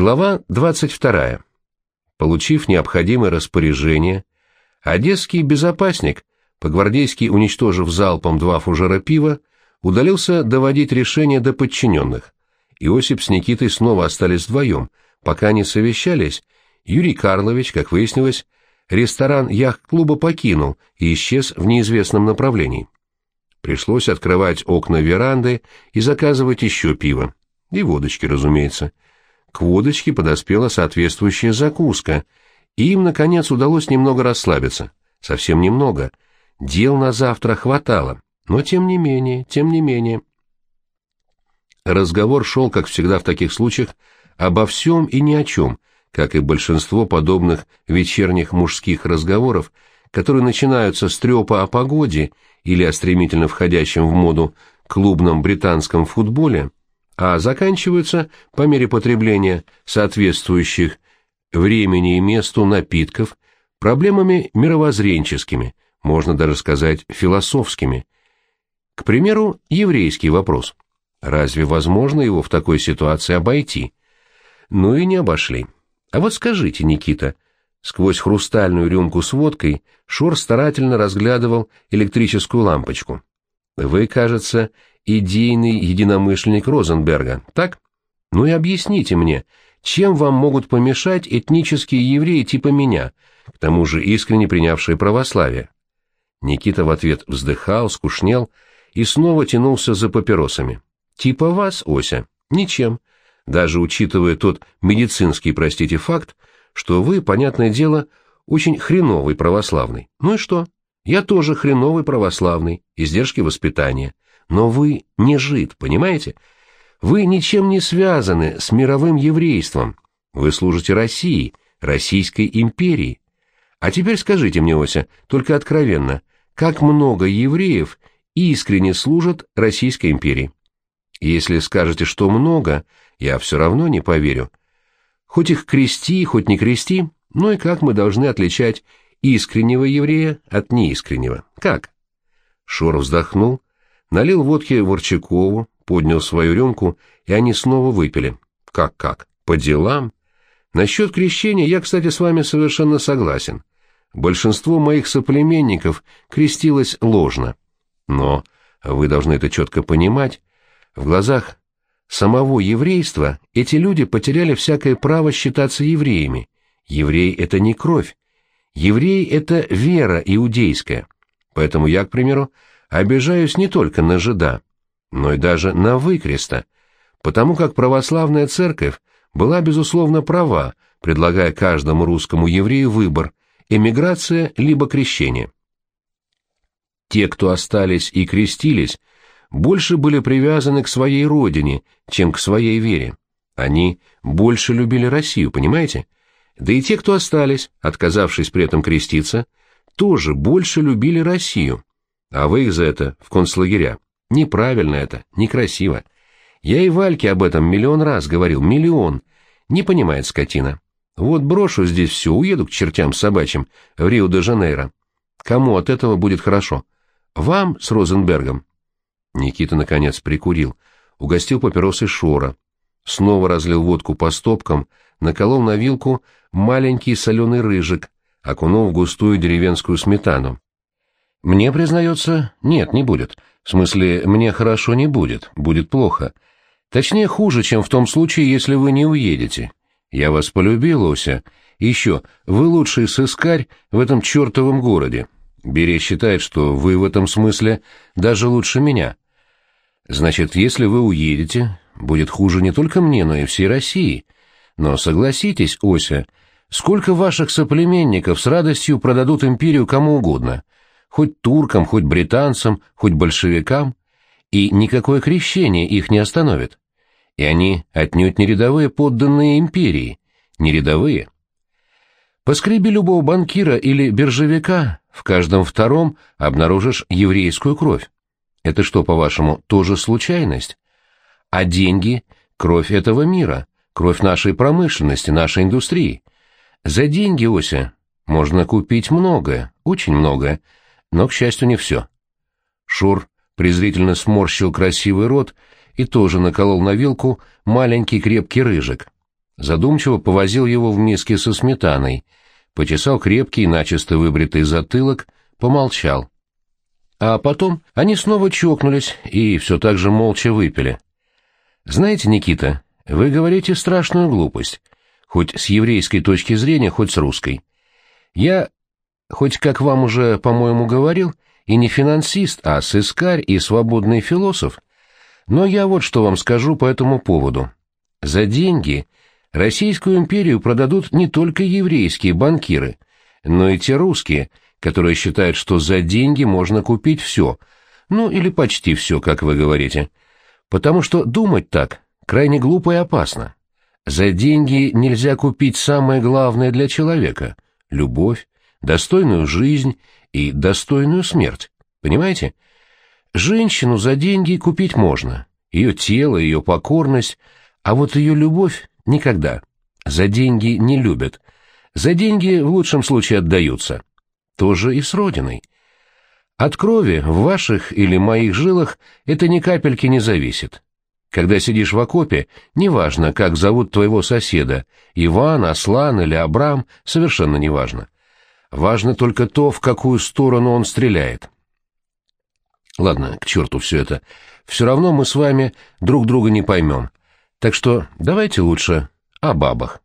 Глава 22. Получив необходимое распоряжение, одесский безопасник, по-гвардейски уничтожив залпом два фужера пива, удалился доводить решение до подчиненных. Иосип с Никитой снова остались вдвоем. Пока не совещались, Юрий Карлович, как выяснилось, ресторан яхт-клуба покинул и исчез в неизвестном направлении. Пришлось открывать окна веранды и заказывать еще пиво. И водочки, разумеется. К водочке подоспела соответствующая закуска, и им, наконец, удалось немного расслабиться. Совсем немного. Дел на завтра хватало, но тем не менее, тем не менее. Разговор шел, как всегда в таких случаях, обо всем и ни о чем, как и большинство подобных вечерних мужских разговоров, которые начинаются с трепа о погоде или о стремительно входящем в моду клубном британском футболе, а заканчиваются по мере потребления соответствующих времени и месту напитков проблемами мировоззренческими, можно даже сказать философскими. К примеру, еврейский вопрос. Разве возможно его в такой ситуации обойти? Ну и не обошли. А вот скажите, Никита, сквозь хрустальную рюмку с водкой Шор старательно разглядывал электрическую лампочку. Вы, кажется, идейный единомышленник Розенберга, так? Ну и объясните мне, чем вам могут помешать этнические евреи типа меня, к тому же искренне принявшие православие? Никита в ответ вздыхал, скушнел и снова тянулся за папиросами. Типа вас, Ося? Ничем. Даже учитывая тот медицинский, простите, факт, что вы, понятное дело, очень хреновый православный. Ну и что? Я тоже хреновый православный, издержки воспитания. Но вы не жид, понимаете? Вы ничем не связаны с мировым еврейством. Вы служите России, Российской империи. А теперь скажите мне, Ося, только откровенно, как много евреев искренне служат Российской империи? Если скажете, что много, я все равно не поверю. Хоть их крести, хоть не крести, ну и как мы должны отличать искреннего еврея от неискреннего? Как? Шор вздохнул, Налил водки Ворчакову, поднял свою рюмку, и они снова выпили. Как-как? По делам? Насчет крещения я, кстати, с вами совершенно согласен. Большинство моих соплеменников крестилось ложно. Но, вы должны это четко понимать, в глазах самого еврейства эти люди потеряли всякое право считаться евреями. Еврей — это не кровь. Еврей — это вера иудейская. Поэтому я, к примеру, обижаюсь не только на жида, но и даже на выкреста, потому как православная церковь была, безусловно, права, предлагая каждому русскому еврею выбор – эмиграция либо крещение. Те, кто остались и крестились, больше были привязаны к своей родине, чем к своей вере. Они больше любили Россию, понимаете? Да и те, кто остались, отказавшись при этом креститься, тоже больше любили Россию, а вы их за это в концлагеря. Неправильно это, некрасиво. Я и Вальке об этом миллион раз говорил, миллион. Не понимает скотина. Вот брошу здесь все, уеду к чертям собачьим в Рио-де-Жанейро. Кому от этого будет хорошо? Вам с Розенбергом? Никита, наконец, прикурил, угостил папиросы Шора, снова разлил водку по стопкам, наколол на вилку маленький соленый рыжик, окунул в густую деревенскую сметану. Мне, признается, нет, не будет. В смысле, мне хорошо не будет, будет плохо. Точнее, хуже, чем в том случае, если вы не уедете. Я вас полюбил, Ося. Еще, вы лучший сыскарь в этом чертовом городе. Бере считает, что вы в этом смысле даже лучше меня. Значит, если вы уедете, будет хуже не только мне, но и всей России. Но согласитесь, Ося, сколько ваших соплеменников с радостью продадут империю кому угодно — хоть туркам, хоть британцам, хоть большевикам, и никакое крещение их не остановит. И они отнюдь не рядовые подданные империи, не рядовые. Поскреби любого банкира или биржевика, в каждом втором обнаружишь еврейскую кровь. Это что, по-вашему, тоже случайность? А деньги — кровь этого мира, кровь нашей промышленности, нашей индустрии. За деньги, Ося, можно купить многое, очень многое, но, к счастью, не все. Шур презрительно сморщил красивый рот и тоже наколол на вилку маленький крепкий рыжик. задумчиво повозил его в миске со сметаной, почесал крепкий, начисто выбритый затылок, помолчал. А потом они снова чокнулись и все так же молча выпили. «Знаете, Никита, вы говорите страшную глупость, хоть с еврейской точки зрения, хоть с русской. Я, хоть как вам уже, по-моему, говорил, и не финансист, а сыскарь и свободный философ, но я вот что вам скажу по этому поводу. За деньги Российскую империю продадут не только еврейские банкиры, но и те русские, которые считают, что за деньги можно купить все, ну или почти все, как вы говорите. Потому что думать так крайне глупо и опасно. За деньги нельзя купить самое главное для человека — любовь, достойную жизнь и достойную смерть. Понимаете? Женщину за деньги купить можно, ее тело, ее покорность, а вот ее любовь никогда. За деньги не любят. За деньги в лучшем случае отдаются. Тоже и с родиной. От крови в ваших или моих жилах это ни капельки не зависит. Когда сидишь в окопе, неважно, как зовут твоего соседа, Иван, Аслан или Абрам, совершенно неважно. Важно только то, в какую сторону он стреляет. Ладно, к черту все это. Все равно мы с вами друг друга не поймем. Так что давайте лучше о бабах.